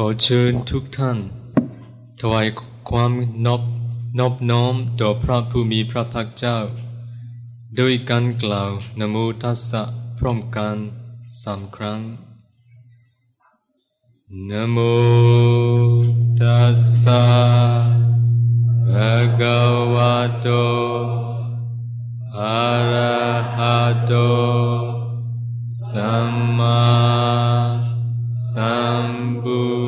ขอเชิญทุกท่าน ถวายความนอบนอบน้อมต่อพระผู้มีพระภาคเจ้า โดยการกล่าวนโมทัสสะพร้อมกันสามครั้งนโมตัสสะภะคะวะโตอะระหะโตสัมมาสัมพุทธัสสะนะโมตัสสะภะคะวะโตอะร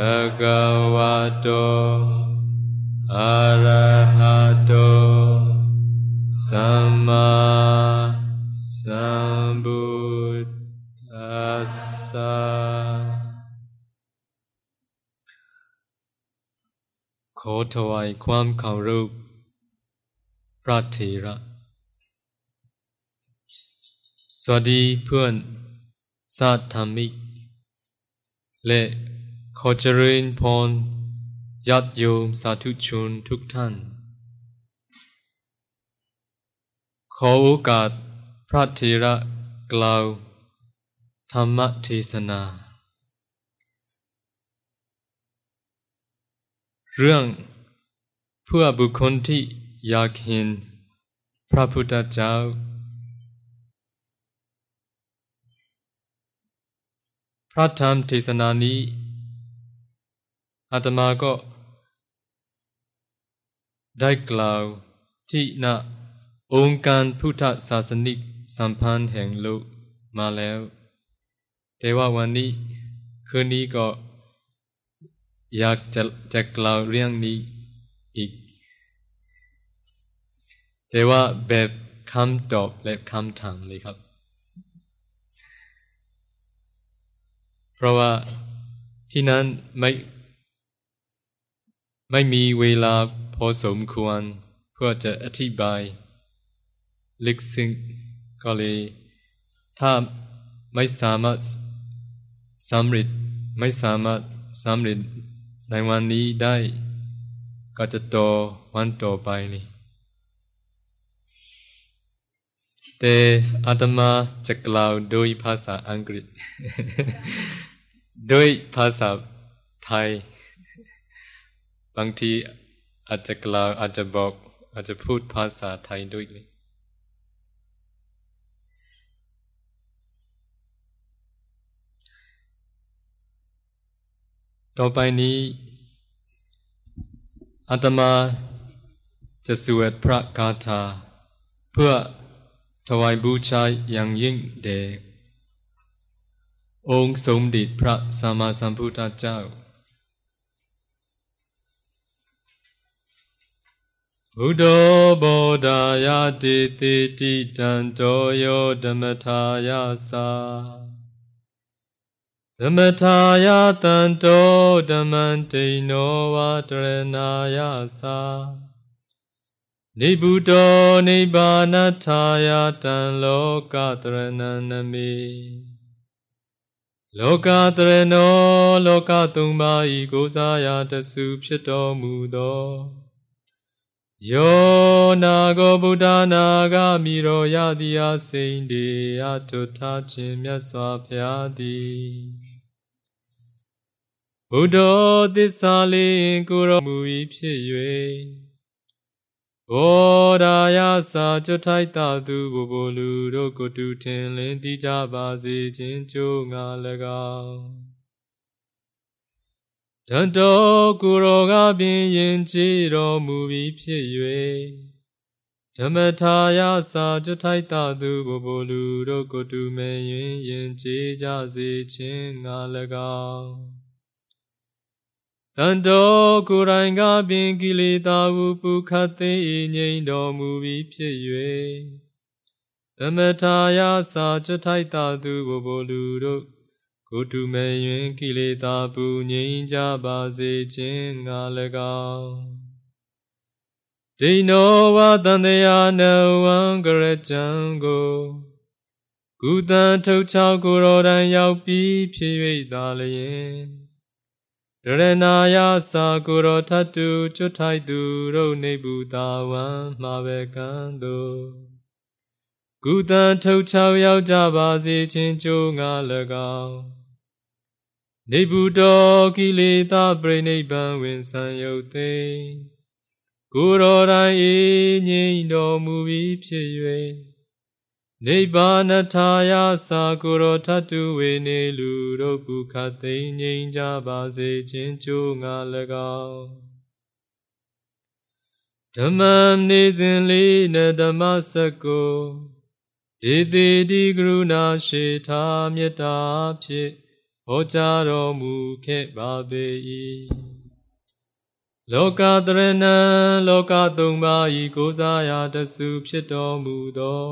ทธัสสะนะโมตัสสะภะคะวะโตอะระหะโตสัมมาสัมพุทธัสสะขอถวายความเคารพพระเถระสวัสดีเพื่อนสาธมิกและ ขอเจริญพรญาติโยมสาธุชนทุกท่าน ขอโอกาสพระเถระกล่าว ธรรมเทศนา เรื่องเพื่อบุคคลที่อยากเห็นพระพุทธเจ้า พระธรรมเทศนานี้ อาตมาก็ได้กล่าวที่ณองค์การพุทธศาสนิกสัมพันธ์แห่งโลกมาแล้ว แต่ว่าวันนี้คืนนี้ก็อยากจะจะกล่าวเรื่องนี้อีก แต่ว่าแบบคำตอบและคำถามเลยครับ เพราะว่าที่นั้นไม่ ไม่มีเวลาพอสมควรเพื่อจะอธิบายลึกซึ้งก็เลย ถ้าไม่สามารถสำเร็จไม่สามารถสำเร็จในวันนี้ได้ ก็จะต่อวันต่อไปเลยแต่อาตมาจะกล่าวโดยภาษาอังกฤษ โดยภาษาไทย บางทีอาจจะกล่าวอาจจะบอก อาจจะพูดภาษาไทยด้วยเลยต่อไปนี้อาตมาจะสวดพระคาถาเพื่อถวายบูชาอย่างยิ่งแด่องค์สมเด็จพระสัมมาสัมพุทธเจ้า ဘုဒ္ဓဘောဓာယတေတိတိတံတောယောဓမ္မထာယသာဓမ္မထာယတံတောဓမ္မံတိနောဝါတရဏာယသာနိဗ္ဗုတောနိဗ္ဗာနထာယတံလောကတရဏံနမေလောကတရဏောလောကသုံးပါးဤကိုးစားရာတဆူဖြစ်တော်မူသော ယောနာကိုဗုဒ္ဓနာဂမိရောယတိအစိန်တေအတုထားခြင်းမြတ်စွာဘုရားသည်ဘုဒ္ဓသစ္စာလေးကိုတော်မူ၏ဖြစ်၍ဘောဓာယစာကျွတ်ထိုက်တာသူဘိုလ်ဘိုလူတို့ကိုတူထင်လင်းသိကြပါစေခြင်းကြိုးငါ၎င်း တန်တော်ကိုရောကပင်ယင်ကြည်တော်မူပြီးဖြစ်၍ဓမ္မထာယစာကျွတ်ထိုက်တာသူဘိုလ်ဘိုလူတို့ကိုတူမဲ့ယင်ယင်ကြည်ကြစေခြင်းငါ၎င်းတန်တော်ကိုယ်တိုင်ကပင်ကိလေသာဟုပုခတ်သိငြိမ်တော်မူပြီးဖြစ်၍သမထာယစာချထိုက်တာသူဘိုလ်လူတို့ ကိုတုမေယင်ကိလေသာပူငြိမ်းကြပါစေခြင်းငါ၎င်းဒိနောဝတန်တရာနဝံကရကြံကိုကုသံထုတ်ချောက်ကိုရောတန်ရောက်ပြီးဖြစ်၍သာလျင်ရရနာယသာကိုရောထတုကျွတ်ထိုက်သူရုပ်နေဘူးတာဝံမှာပဲကံတို့ကုသံထုတ်ချောက်ရောက်ကြပါစေခြင်းကြိုးငါ၎င်း နေဘူးတော်ကိလေသာပြိနိဗ္ဗာန်ဝင်ဆံယုတ်သိကိုရောတိုင်းအေးငြိမ်တော်မူပြီးဖြစ်၍နိဗ္ဗာနထာယသာကိုရောထတုဝေနေလူတို့ကုခသိငြိမ်ကြပါစေခြင်းကြိုးငါ၎င်းဓမ္မနေစဉ်လေးနဲ့ဓမ္မစကုဒေတိတိကရုဏာရှိထာမေတ္တာဖြင့် ဟောကြားတော်မူခဲ့ပါပေ၏လောကတရဏံလောကသုံးပါးဤကိုးစားရာတဆူဖြစ်တော်မူသော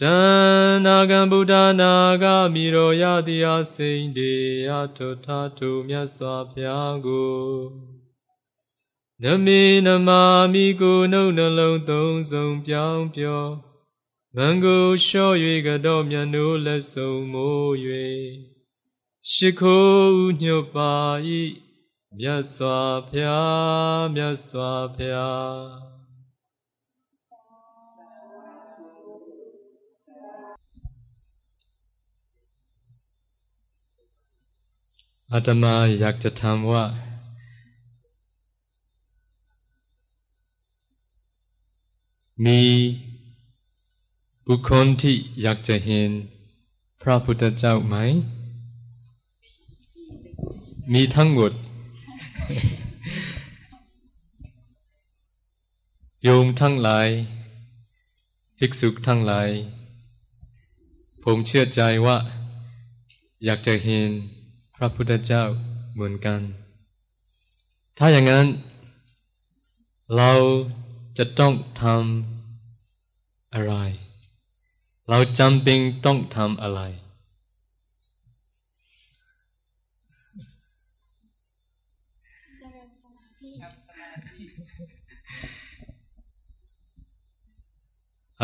တဏ္ဍာကံဗုဒ္ဓနာဂမိရောယတိအစိန်တေယထုထာထုမြတ်စွာဘုရားကိုနမေနမာမိကိုနှုတ်နှလုံးသုံးစုံပြောင်းပြောမံကိုလျှော့၍ကတော့မြတ်နိုးလက်ဆုံမိုး၍ ရှိခိုးညွတ်ပါ၏မြတ်စွာဘုရားမြတ်စွာဘုရားအတ္တမယက္တထံဝมีบุคคลที่อยากจะเห็นพระพุทธเจ้าไหม มีทั้งหมด โยมทั้งหลาย ภิกษุทั้งหลาย ผมเชื่อใจว่า อยากจะเห็นพระพุทธเจ้าเหมือนกัน ถ้าอย่างนั้น เราจะต้องทำอะไร เราจำเป็นต้องทำอะไร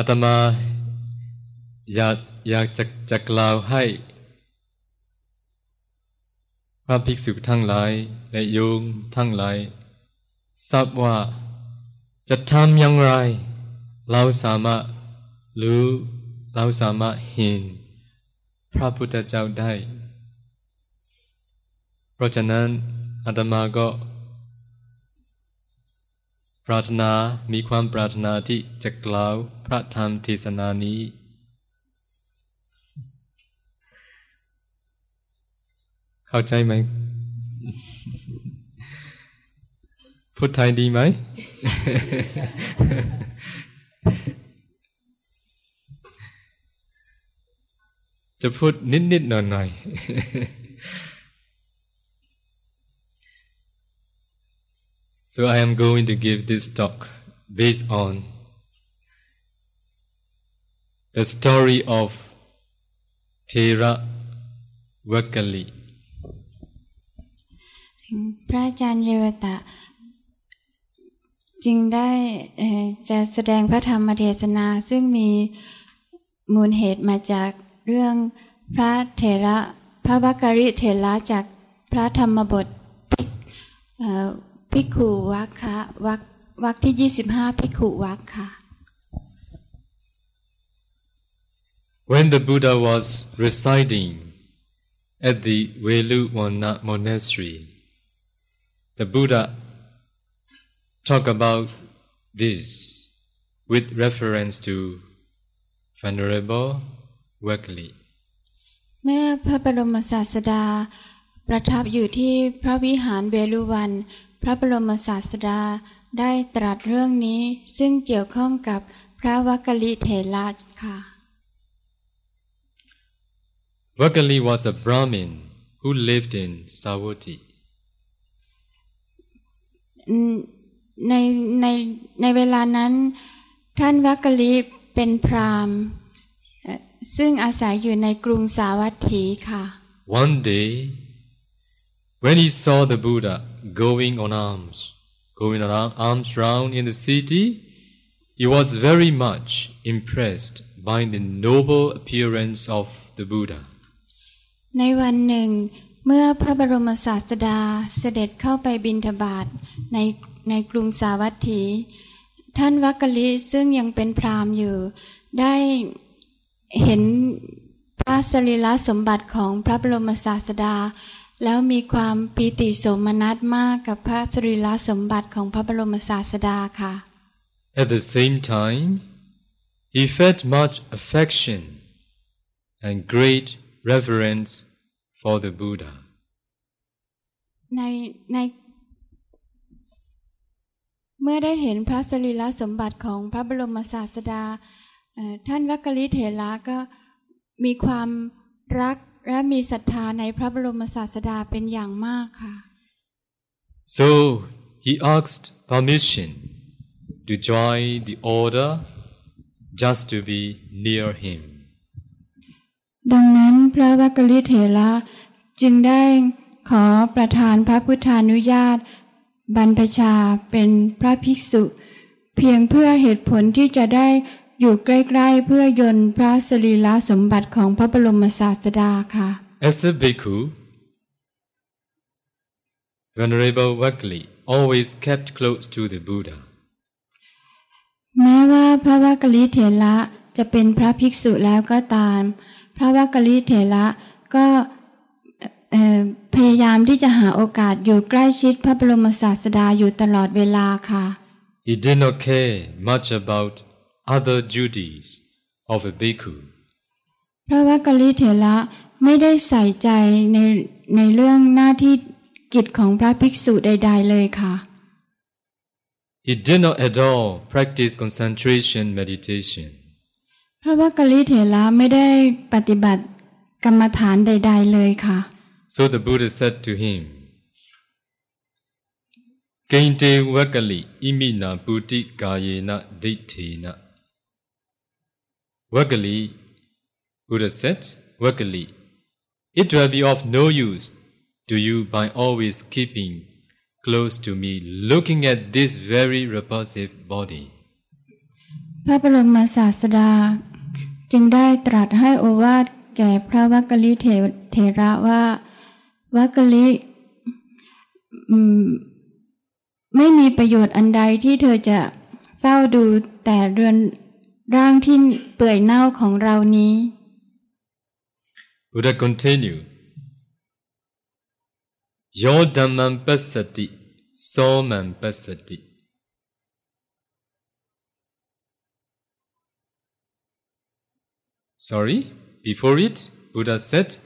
อาตมาอยากอยากจะจะกล่าวให้พระภิกษุทั้งหลายและโยมทั้งหลาย ทราบว่าจะทำอย่างไร เราสามารถรู้เราสามารถเห็น พระพุทธเจ้าได้ เพราะฉะนั้นอาตมาก็ ปรารถนามีความปรารถนาที่จะกล่าวพระธรรมเทศนานี้ เข้าใจไหมพูดไทยดีไหม จะพูดนิดๆหน่อยๆ So I am going to give this talk based on the story of Thera Vakali. พระอาจารย์เยวตะจึงได้จะแสดงพระธรรมเทศนาซึ่งมีมูลเหตุมาจากเรื่องพระเถระพระวักกริเถระจากพระธรรมบท ภิกขุวัคคะวักวักที่ยี่สิบห้าภิกขุวัคค่ะ When the Buddha was residing at the Veluwana monastery, the Buddha talked about this with reference to Venerable Wakali. เมื่อพระบรมศาสดาประทับอยู่ที่พระวิหารเวลุวัน พระบรมศาสดาได้ตรัสเรื่องนี้ซึ่งเกี่ยวข้องกับพระวักกลิเถระค่ะ Vakali was a Brahmin who lived in Savatthi. ในในในเวลานั้นท่านวักกลิเป็นพราหมณ์ซึ่งอาศัยอยู่ในกรุงสาวัตถีค่ะ One day, when he saw the Buddha going on arms, going on arms round in the city, he was very much impressed by the noble appearance of the Buddha. ในวันหนึ่ง เมื่อพระบรมศาสดาเสด็จเข้าไปบินทบาทในในกรุงสาวัตถี ท่านวักกลิซึ่งยังเป็นพราหมณ์อยู่ ได้เห็นพระสรีระสมบัติของพระบรมศาสดา แล้วมีความปีติโสมนัสมากกับพระสรีระสมบัติของพระบรมศาสดาค่ะ At the same time, he felt much affection and great reverence for the Buddha. ในในเมื่อได้เห็นพระสรีระสมบัติของพระบรมศาสดาเอ่อท่านวักกลิเถระก็มีความรัก และมีศรัทธาในพระบรมศาสดาเป็นอย่างมากค่ะ So he asked permission to join the order just to be near him. ดังนั้นพระวักกลิเถระจึงได้ขอประทานพระพุทธานุญาต บรรพชาเป็นพระภิกษุ เพียงเพื่อเหตุผลที่จะได้ อยู่ใกล้ๆเพื่อยนต์พระสรีระสมบัติของพระบรมศาสดาค่ะ As a bhikkhu, Venerable Wakli always kept close to the Buddha. แม้ว่าพระวักกลิเถระจะเป็นพระภิกษุแล้วก็ตาม พระวักกลิเถระก็เอ่อพยายามที่จะหาโอกาสอยู่ใกล้ชิดพระบรมศาสดาอยู่ตลอดเวลาค่ะ He did not care much about other duties of a bhikkhu. พระวักกลิเถระไม่ได้ใส่ใจในในเรื่องหน้าที่กิจของพระภิกษุใด ๆ เลยค่ะ He did not at all practice concentration meditation. พระวักกลิเถระไม่ได้ปฏิบัติกรรมฐานใด ๆ เลยค่ะ So the Buddha said to him, Kainte Wakali imina puti kayena ditthena. Wakali, Buddha said, Wakali, it will be of no use to you by always keeping close to me, looking at this very repulsive body. พระบรมศาสดา จึงได้ตรัสให้โอวาทแก่พระวักกลิเถเถระว่าวักกลิไม่มีประโยชน์อันใดที่เธอจะเฝ้าดูแต่เรือน ร่างที่เปื่อยเน่าของเรานี้ Buddha continued, Yo dhammam passati, somam passati. Sorry, before it, Buddha said,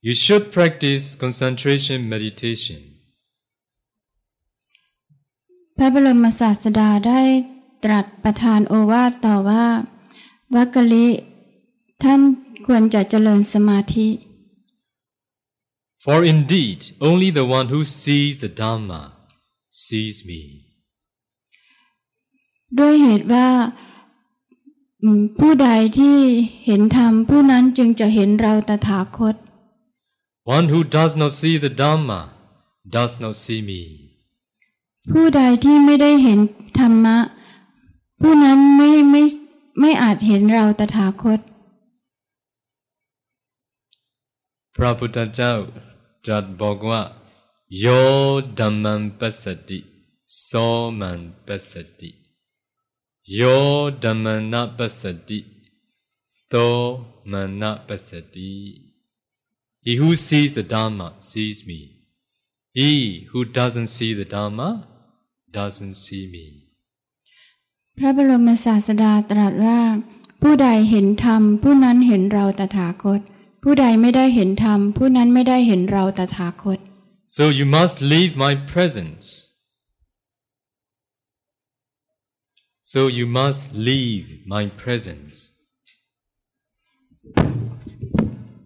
you should practice concentration meditation. พระบรมศาสดาได้ ตรัสประทานโอวาทต่อว่าวักกลิ ท่านควรจะเจริญสมาธิ For indeed, only the one who sees the Dhamma sees me. ด้วยเหตุว่าอืมผู้ใดที่เห็นธรรมผู้นั้นจึงจะเห็นเราตถาคต One who does not see the Dhamma does not see me. ผู้ใดที่ไม่ได้เห็นธรรมะ ผู้นั้นไม่ไม่ไม่อาจเห็นเราตถาคต พระพุทธเจ้าตรัสบอกว่าโยดัมมันปัสสติโสมันปัสสติโยดัมมันนะปัสสติโตมันนะปัสสติ He who sees the Dhamma sees me. He who doesn't see the Dhamma doesn't see me. พระบรมศาสดาตรัสว่า ผู้ใดเห็นธรรม ผู้นั้นเห็นเราตถาคต ผู้ใดไม่ได้เห็นธรรม ผู้นั้นไม่ได้เห็นเราตถาคต So you must leave my presence. So you must leave my presence.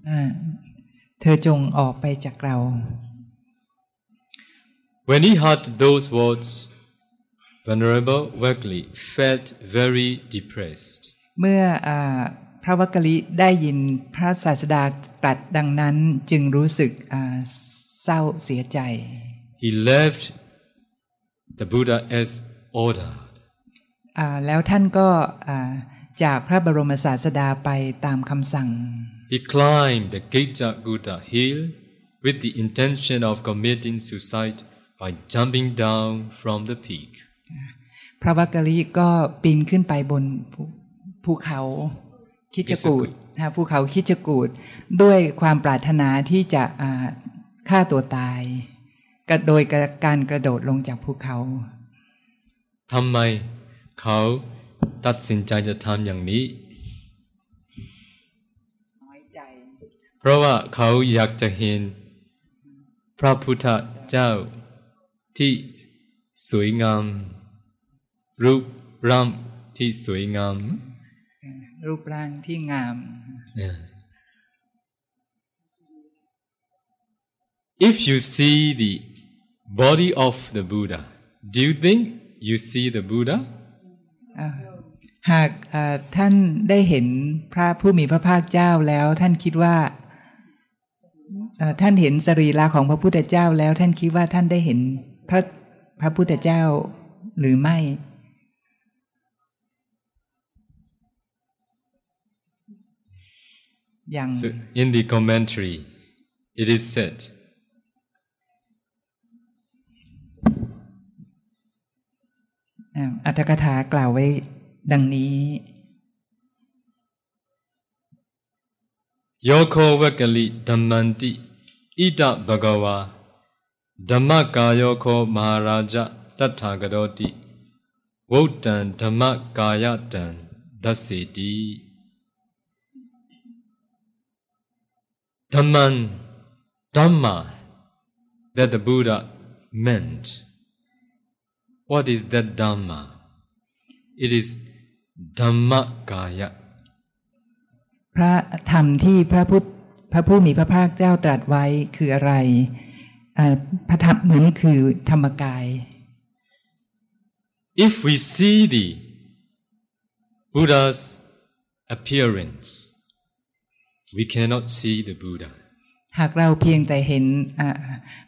อ่าเธอจงออกไปจากเรา When he heard those words, Venerable Wegley felt very depressed. เมื่ออาพ ระวักกะลิได้ยินพระศาสดาตรัสดังนั้นจึงรู้สึกอ่าเศร้าเสียใจ He left the Buddha as ordered. อ่าแล้วท่านก็อ่าจากพระบรมศาสดาไปตามคำสั่ง He climbed the Geja Gutta hill with the intention of committing suicide by jumping down from the peak. พระวักกะลิก็ปีนขึ้นไปบนภูภูเขาคิจกูดนะภูเขาคิจกูดด้วยความปรารถนาที่จะอ่าฆ่าตัวตายกระโดยการกระโดดลงจากภูเขาทำไมเขาตัดสินใจจะทำอย่างนี้น้อยใจเพราะว่าเขาอยากจะเห็น พระพุทธเจ้าที่สวยงาม รูปร่างที่สวยงาม รูปร่างที่งาม If you see the body of the Buddha, do you think you see the Buddha? หากอ่าท่านได้เห็นพระผู้มีพระภาคเจ้าแล้ว ท่านคิดว่าอ่าท่านเห็นสรีระของพระพุทธเจ้าแล้ว ท่านคิดว่าท่านได้เห็นพระพระพุทธเจ้าหรือไม่ ย่าง So in the commentary, it is said, อ่าอัตถกถากล่าวไว้ดังนี้ Yoko Vakali Dhammanti Ita Bhagava Dhammakayoko Maharaja Tathagaoti Vautan Dhammakayatan Dasiti Dhamman Dhamma that the Buddha meant. What is that Dhamma? It is Dhammakaya. พระธรรมที่พระพุทธพระผู้มีพระภาคเจ้าตรัสไว้คืออะไรอ่าพระธรรมนั้นคือธรรมกาย If we see the Buddha's appearance, we cannot see the Buddha. หากเราเพียงแต่เห็นอ่า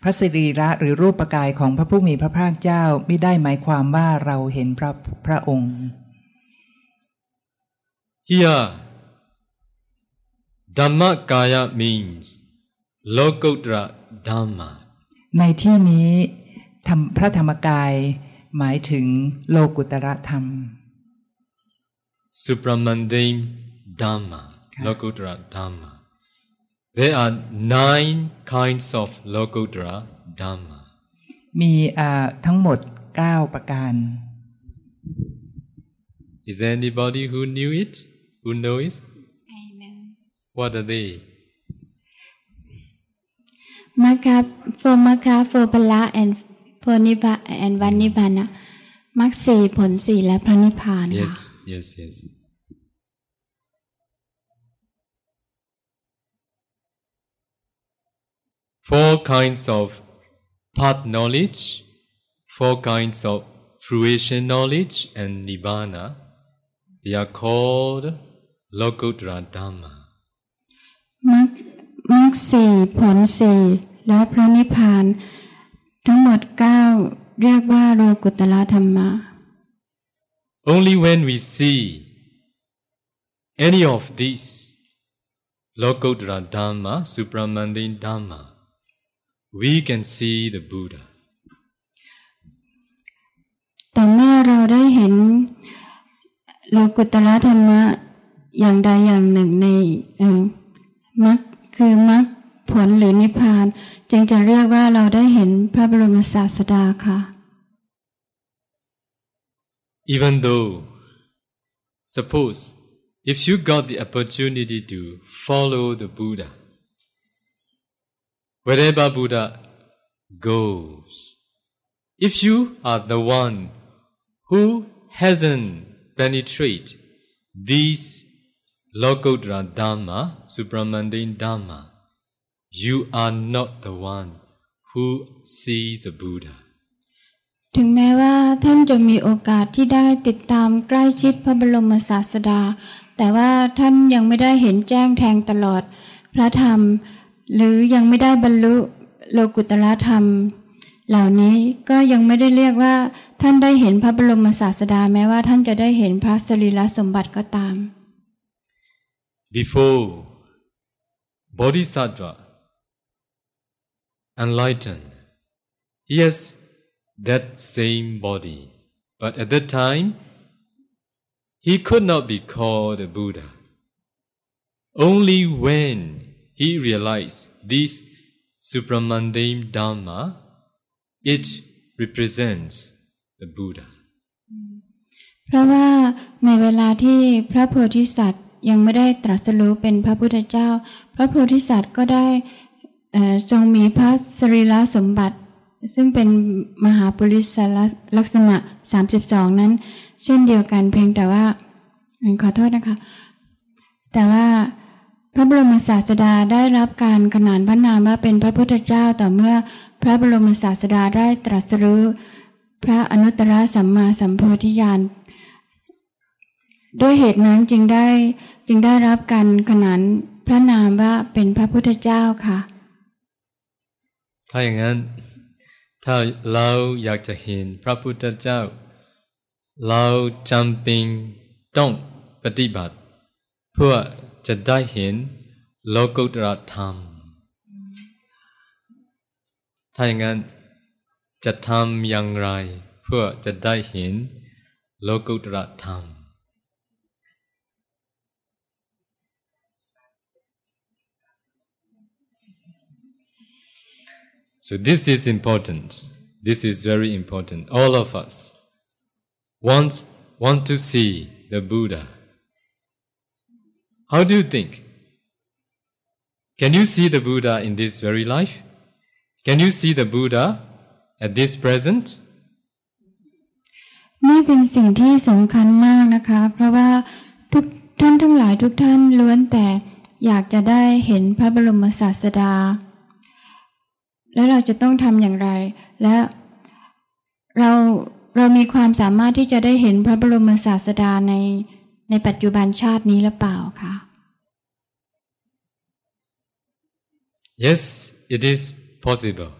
พระสิรีระหรือรูปกายของพระผู้มีพระภาคเจ้าไม่ได้หมายความว่าเราเห็นพระพระองค์ Here, Dhammakaya means Lokuttara Dhamma. ในที่นี้ธรรมพระธรรมกายหมายถึงโลกุตระธรรม Supramundane Dhamma, Okay. Lokuttara Dhamma. There are nine kinds of Lokuttara Dhamma. มีอ่าทั้งหมด 9 ประการ Is there anybody who knew it? Who knows? What are they? มัคคะ for มัคคะ for พละ and for นิพพาน and วันนิพพานะมรรคสี่ผลสี่และพระนิพพานค่ะ Yes, yes, yes. Four kinds of path knowledge, four kinds of fruition knowledge, and nibbana. They are called Lokuttara Dhamma. มรรคมรรคสี่ผลสี่และพระนิพพาน ทั้งหมดเก้าเรียกว่าโลกุตละธรรมะ Only when we see any of these Lokuttara Dhamma, supramundane Dhamma, we can see the Buddha. แต่เมื่อเราได้เห็นโลกุตละธรรมะอย่างใดอย่างหนึ่งในเอ่อมรรคคือมรรคผลหรือนิพพาน จึงจะเรียกว่าเราได้เห็นพระบรมศาสดาค่ะ Even though, suppose, if you got the opportunity to follow the Buddha, wherever Buddha goes, if you are the one who hasn't penetrated these Lokuttara Dhamma, supramundane Dhamma, you are not the one who sees the Buddha. ถึงแม้ว่าท่านจะมีโอกาสที่ได้ติดตามใกล้ชิดพระบรมศาสดา แต่ว่าท่านยังไม่ได้เห็นแจ้งแทงตลอด พระธรรม หรือยังไม่ได้บรรลุโลกุตละธรรม เหล่านี้ก็ยังไม่ได้เรียกว่า ท่านได้เห็นพระบรมศาสดาแม้ว่าท่านจะได้เห็นพระสรีระสมบัติก็ตาม Before Bodhisattva enlightened, he has that same body, but at that time he could not be called a Buddha. Only when he realized this supramundane Dharma, it represents the Buddha. เพราะว่าในเวลาที่พระโพธิสัตว์ยังไม่ได้ตรัสรู้เป็นพระพุทธเจ้า พระโพธิสัตว์ก็ได้ทรงมีพระสรีระสมบัติ ซึ่งเป็นมหาปุริสลักษณะ 32 นั้น เช่นเดียวกันเพียงแต่ว่าขอโทษนะคะ แต่ว่า พระบรมศาสดาได้รับการขนานพระนามว่าเป็นพระพุทธเจ้าต่อเมื่อพระบรมศาสดาได้ตรัสรู้พระอนุตตรสัมมาสัมโพธิญาณด้วยเหตุนั้นจึงได้จึงได้รับการขนานพระนามว่าเป็นพระพุทธเจ้าค่ะ ถ้าอย่างนั้น ถ้าเราอยากจะเห็นพระพุทธเจ้า เราจำเป็นต้องปฏิบัติ เพื่อ จะได้เห็นโลกุตรธรรม ถ้าอย่างนั้นจะทำอย่างไร เพื่อจะได้เห็นโลกุตรธรรม So this is important. This is very important. All of us want, want to see the Buddha. How do you think? Can you see the Buddha in this very life? Can you see the Buddha at this present? นี่เป็นสิ่งที่สำคัญมากนะคะ เพราะว่าทุกท่านทั้งหลายทุกท่านล้วนแต่อยากจะได้เห็นพระบรมศาสดา แล้วเราจะต้องทำอย่างไร และเราเรามีความสามารถที่จะได้เห็นพระบรมศาสดาในในปัจจุบันชาตินี้หรือเปล่าคะ Yes, it is possible.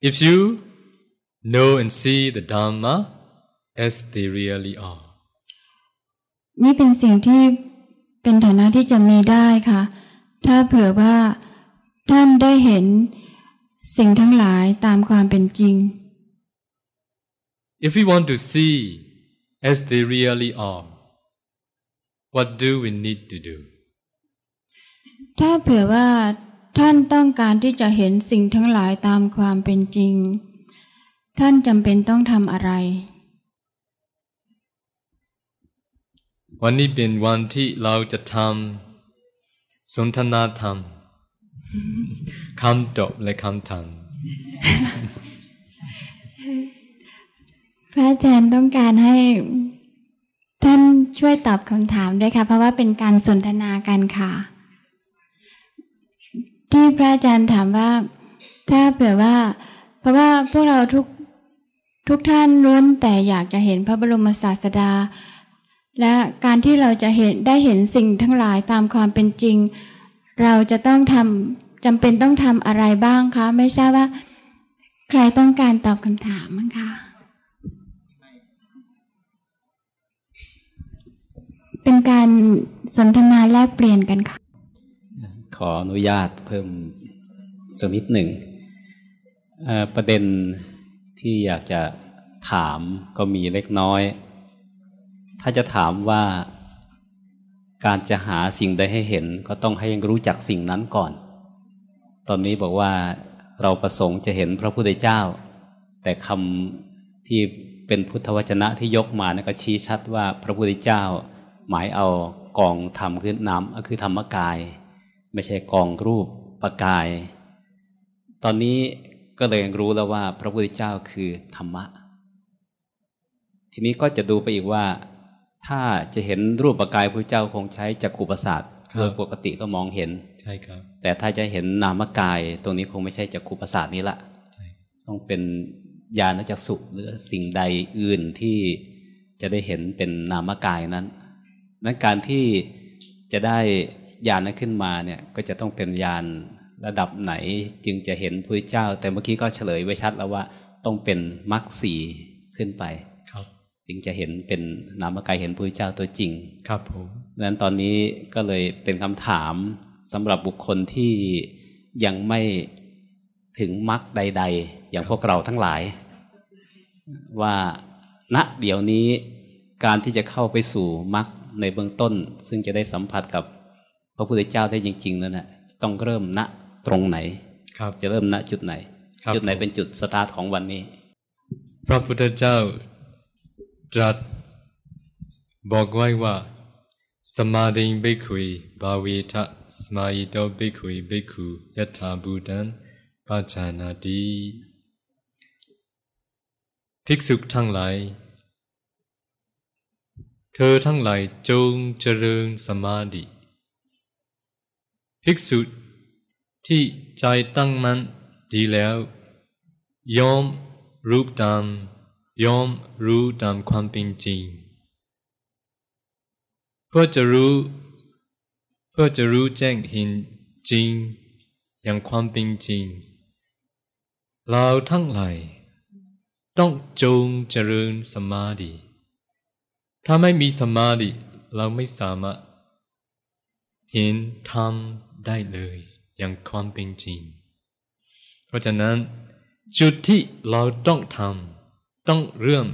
If you know and see the Dhamma as they really are. นี่เป็นสิ่งที่เป็นฐานะที่จะมีได้ค่ะ ถ้าเผื่อว่าท่านได้เห็นสิ่งทั้งหลายตามความเป็นจริง If we want to see as they really are, what do we need to do? ถ้าเผื่อว่า ท่านต้องการที่จะเห็นสิ่งทั้งหลายตามความเป็นจริง ท่านจำเป็นต้องทำอะไร วันนี้เป็นวันที่เราจะทำสนทนาธรรมคำตอบและคำถามพระอาจารย์ต้องการให้ท่านช่วยตอบคำถามด้วยค่ะ เพราะว่าเป็นการสนทนากันค่ะ ที่พระอาจารย์ถามว่า ถ้าเผื่อว่า เพราะว่าพวกเราทุกทุกท่านล้วนแต่อยากจะเห็นพระบรมศาสดา และการที่เราจะเห็นได้เห็นสิ่งทั้งหลายตามความเป็นจริง เราจะต้องทำจำเป็นต้องทำอะไรบ้างคะ ไม่ทราบว่า ใครต้องการตอบคำถามมั้งคะเป็นการสนทนาแลกเปลี่ยนกันค่ะ ขออนุญาตเพิ่มสักนิดหนึ่ง ประเด็นที่อยากจะถามก็มีเล็กน้อย ถ้าจะถามว่าการจะหาสิ่งใดให้เห็นก็ต้องให้รู้จักสิ่งนั้นก่อน ตอนนี้บอกว่าเราประสงค์จะเห็นพระพุทธเจ้า แต่คำที่เป็นพุทธวจนะที่ยกมานะก็ชี้ชัดว่าพระพุทธเจ้า หมายเอากองธรรมคือนามคือธรรมกาย ไม่ใช่กองรูปประกาย ตอนนี้ก็เลยรู้แล้วว่า พระพุทธเจ้าคือธรรมะ ทีนี้ก็จะดูไปอีกว่า ถ้าจะเห็นรูปประกายพระเจ้าคงใช้จักขุประสาทครับโดยปกติก็มองเห็น ใช่ครับ แต่ถ้าจะเห็นนามกายตรงนี้คงไม่ใช่จักขุประสาทนี้ละใช่ต้องเป็นญาณจักษุหรือสิ่งใดอื่นที่จะได้เห็นเป็นนามกายนั้นนั้นการที่จะได้ ญาณนั้นขึ้นมาเนี่ยก็จะต้องเป็นญาณระดับไหนจึงจะเห็นพระเจ้า แต่เมื่อกี้ก็เฉลยไว้ชัดแล้วว่าต้องเป็นมรรคสีขึ้นไปครับจึงจะเห็นเป็นนามกายเห็นพระเจ้าตัวจริง ครับผมดังนั้นตอนนี้ก็เลยเป็นคำถามสำหรับบุคคลที่ยังไม่ถึงมรรคใด ๆ อย่างพวกเราทั้งหลาย ว่าณเดี๋ยวนี้การที่จะเข้าไปสู่มรรคในเบื้องต้น ซึ่งจะได้สัมผัสกับ พระพุทธเจ้าได้จริง ๆ นั่นแหละต้องเริ่มณตรงไหน ครับ จะเริ่มณจุดไหนครับจุดไหนผมเป็นจุดสตาร์ทของวันนี้ พระพุทธเจ้าตรัสบอกไว้ว่า สมาธิบิกขุยบาวีทะสมาหิโตบิกขุยบิกขุยถาบูตันปัจจานาติภิกษุทั้งหลาย เธอทั้งหลายจงเจริญสมาธิ ภิกษุที่ใจตั้งมั่นดีแล้วยอมรูปตามยอมรู้ตามความเป็นจริงเพื่อจะรู้เพื่อจะรู้แจ้งเห็นจริงอย่างความเป็นจริง เราทั้งหลายต้องจงเจริญสมาธิถ้าไม่มีสมาธิเราไม่สามารถเห็นธรรม ได้เลย อย่างความเป็นจริง เพราะฉะนั้น จุดที่เราต้องทำต้องเริ่ม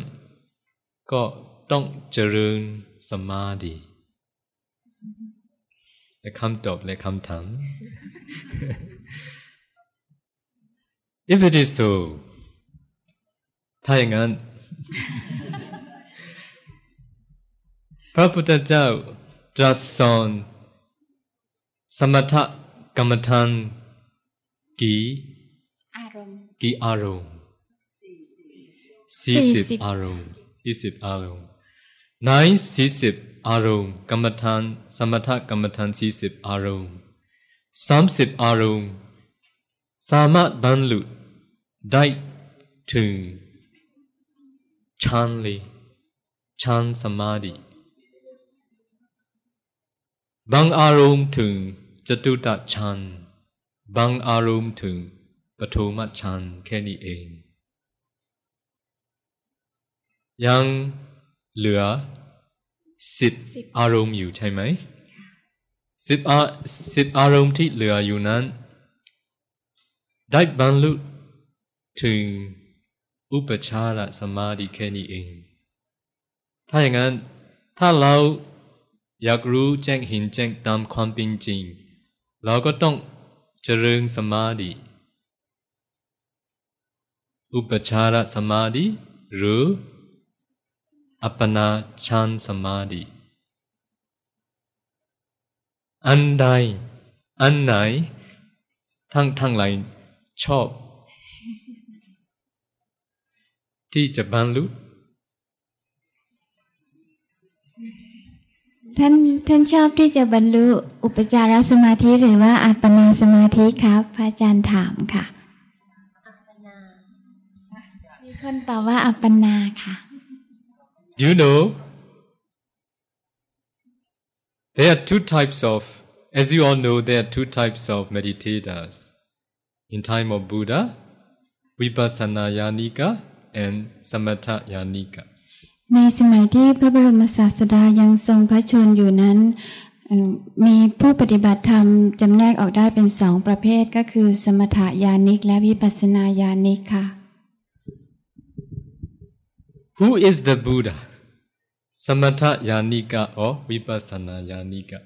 ก็ต้องเจริญสมาธิและคำตอบและคำถาม If it is so ถ้าอย่างนั้น พระพุทธเจ้าตรัสสอน สมถกรรมฐานกี่อารมณ์กี่อารมณ์สี่สิบอารมณ์สี่สิบอารมณ์ในสี่สิบอารมณ์กรรมฐานสมถกรรมฐานสี่สิบอารมณ์สามสิบอารมณ์สามารถบรรลุได้ถึงฌานเลยฌานสมาธิบางอารมณ์ถึง จตุตฌานบางอารมณ์ถึงปฐมฌานแค่นี้เอง ยังเหลือสิบอารมณ์อยู่ใช่ไหมสิบอาสิบอารมณ์ที่เหลืออยู่นั้น ได้บรรลุถึงอุปชาระสมาธิแค่นี้เอง ถ้าอย่างนั้น ถ้าเราอยากรู้แจ้งเห็นแจ้งตามความเป็นจริง เราก็ต้องเจริญสมาธิอุปชารสมาธิหรือ อัปปนาฌานสมาธิอันใด อันไหน ทั้งทั้งหลายชอบ ที่จะบรรลุ ท่านท่านชอบที่จะบรรลุอุปจารสมาธิหรือว่าอัปปนาสมาธิครับ พระอาจารย์ถามค่ะมีคนตอบว่าอัปปนาค่ะ You know, there are two types of, as you all know, there are two types of meditators. In time of Buddha, Vipassana Yanika and Samatha Yanika. ในสมัยที่พระบรมศาสดายังทรงพระชนอยู่นั้น มีผู้ปฏิบัติธรรมจำแนกออกได้เป็นสองประเภทก็คือ สมถยานิกและวิปัสสนาญาณิกค่ะ Who is the Buddha? Samatha Yanika or Vipassana Yanika?